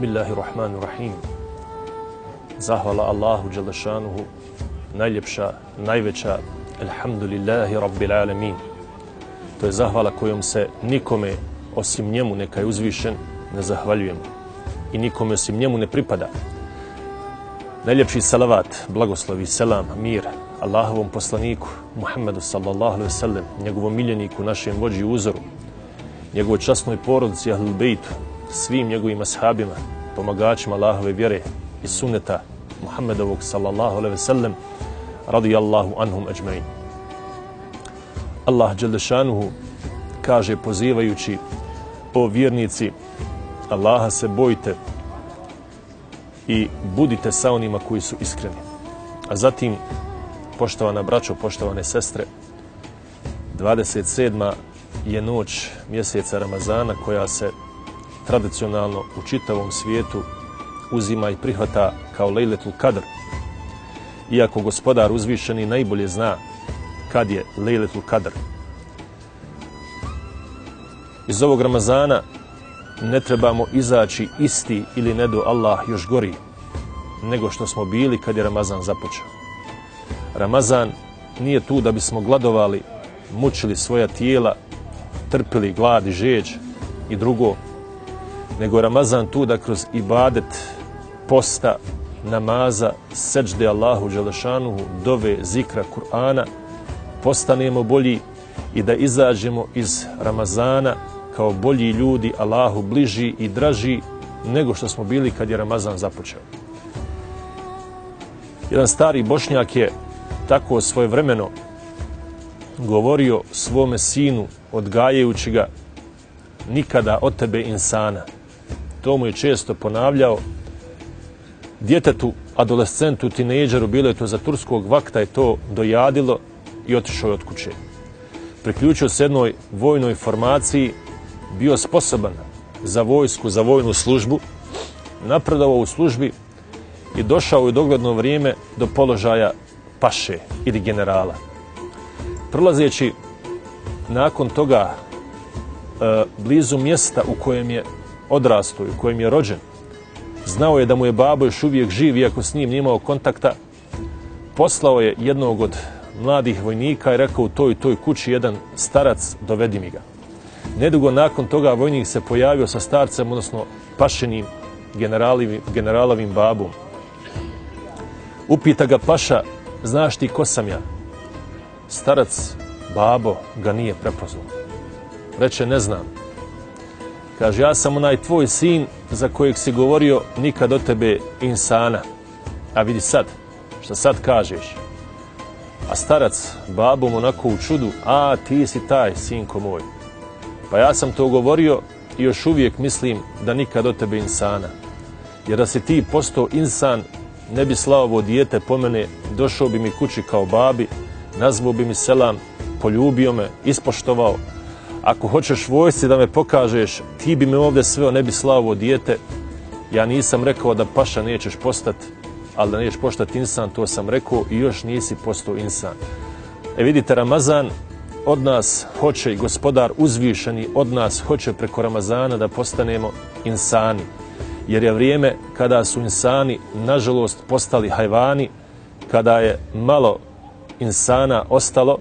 Bismillahirrahmanirrahim. Zahvala Allahu Đelešanuhu, najljepša, najveća, Alhamdulillahi Rabbil Alamin. To je zahvala kojom se nikome osim njemu neka je uzvišen ne zahvaljujemo. I nikome osim njemu ne pripada. Najljepši salavat, blagoslovi, selam, mir, Allahovom poslaniku, Muhammedu sallallahu alaihi sallam, njegovom miljeniku, našem vođi uzoru, njegovoj časnoj porodici, Ahlul Bejtu, svim njegovim ashabima, pomagačima Allahove vjere i sunneta Muhammedovog sallallahu alaihi sellem radijallahu anhum ajmain. Allah Đelešanuhu kaže pozivajući o vjernici Allaha se bojite i budite sa onima koji su iskreni. A zatim, poštovana braćo, poštovane sestre, 27. je noć mjeseca Ramazana koja se tradicionalno u čitavom svijetu uzima i prihvata kao Lejletul Kadr. Iako gospodar uzvišeni najbolje zna kad je Lejletul Kadr. Iz ovog Ramazana ne trebamo izaći isti ili ne do Allah još gori nego što smo bili kad je Ramazan započeo. Ramazan nije tu da bismo gladovali, mučili svoja tijela, trpili glad i žeđ i drugo, nego je Ramazan tu da kroz ibadet, posta, namaza, seđde Allahu Đelešanuhu, dove, zikra, Kur'ana, postanemo bolji i da izađemo iz Ramazana kao bolji ljudi, Allahu bliži i draži nego što smo bili kad je Ramazan započeo. Jedan stari bošnjak je tako svoje vremeno govorio svome sinu, odgajajući ga, nikada od tebe insana. To mu je često ponavljao. Djetetu, adolescentu, tinejdžeru, bilo je to za turskog vakta, je to dojadilo i otišao je od kuće. Priključio se jednoj vojnoj formaciji, bio sposoban za vojsku, za vojnu službu, napredovao u službi i došao u dogledno vrijeme do položaja paše ili generala. Prolazeći nakon toga e, blizu mjesta u kojem je odrastao u kojem je rođen, znao je da mu je babo još uvijek živ, iako s njim nimao kontakta, poslao je jednog od mladih vojnika i rekao u toj toj kući jedan starac, dovedi mi ga. Nedugo nakon toga vojnik se pojavio sa starcem, odnosno pašenim generalovim babom. Upita ga paša, znaš ti ko sam ja? Starac, babo, ga nije prepoznao. Reče, ne znam. Kaže, ja sam onaj tvoj sin za kojeg si govorio nikad o tebe insana. A vidi sad, što sad kažeš. A starac, babom onako u čudu, a ti si taj, sinko moj. Pa ja sam to govorio i još uvijek mislim da nikad o tebe insana. Jer da si ti postao insan, ne bi slao ovo dijete po mene, došao bi mi kući kao babi, nazvao bi mi selam, poljubio me, ispoštovao. Ako hoćeš vojsci da me pokažeš, ti bi me ovdje sveo, ne bi slao ovo dijete. Ja nisam rekao da paša nećeš postati, ali da nećeš postati insan, to sam rekao i još nisi postao insan. E vidite, Ramazan od nas hoće i gospodar uzvišeni od nas hoće preko Ramazana da postanemo insani jer je vrijeme kada su insani nažalost postali hajvani, kada je malo insana ostalo,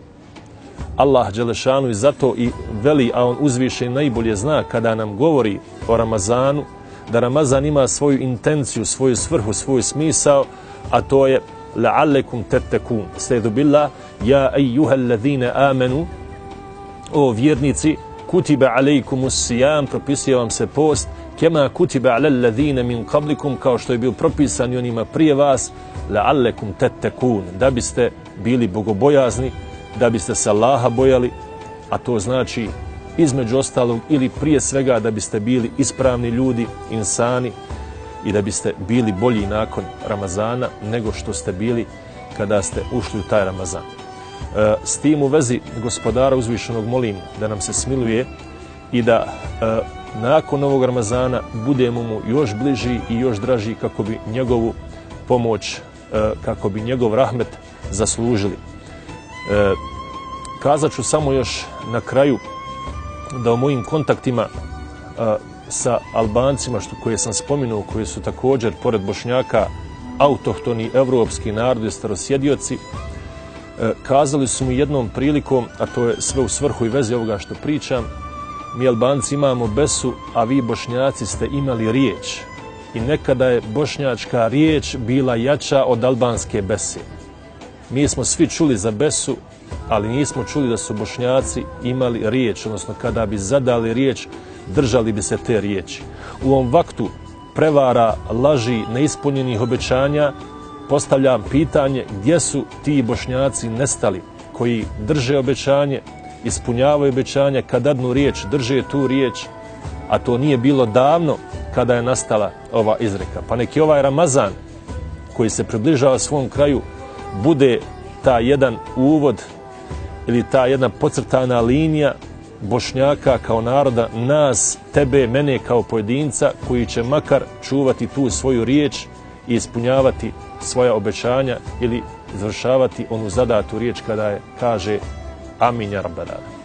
Allah Đelešanu i zato i veli, a on uzviše najbolje zna kada nam govori o Ramazanu, da Ramazan ima svoju intenciju, svoju svrhu, svoju smisao, a to je la'allekum tettekun. Sledu billah, ja ejuha alladhine amenu, o vjernici, kutiba alejkum sijam, propisuje vam se post, kema kutiba ala alladhina min qablikum kao što je bio propisan i onima prije vas la'allekum tettekun, da biste bili bogobojazni da biste se Allaha bojali a to znači između ostalog ili prije svega da biste bili ispravni ljudi insani i da biste bili bolji nakon Ramazana nego što ste bili kada ste ušli u taj Ramazan. E, s tim u vezi gospodara uzvišenog molim da nam se smiluje i da e, nakon ovog Ramazana budemo mu još bliži i još draži kako bi njegovu pomoć, e, kako bi njegov rahmet zaslužili. E, kazat ću samo još na kraju da u mojim kontaktima e, sa Albancima, što, koje sam spomenuo, koji su također, pored Bošnjaka, autohtoni evropski narodi, starosjedioci, e, kazali su mi jednom prilikom, a to je sve u svrhu i vezi ovoga što pričam, mi Albanci imamo besu, a vi Bošnjaci ste imali riječ. I nekada je bošnjačka riječ bila jača od albanske bese. Mi smo svi čuli za besu, ali nismo čuli da su bošnjaci imali riječ, odnosno kada bi zadali riječ, držali bi se te riječi. U ovom vaktu prevara, laži, neispunjenih obećanja, postavljam pitanje gdje su ti bošnjaci nestali koji drže obećanje, ispunjavaju obećanja, kad dadnu riječ, drže tu riječ, a to nije bilo davno kada je nastala ova izreka. Pa neki ovaj Ramazan koji se približava svom kraju bude ta jedan uvod ili ta jedna pocrtana linija bošnjaka kao naroda, nas, tebe, mene kao pojedinca koji će makar čuvati tu svoju riječ i ispunjavati svoja obećanja ili izvršavati onu zadatu riječ kada je kaže Amin ja rabbana.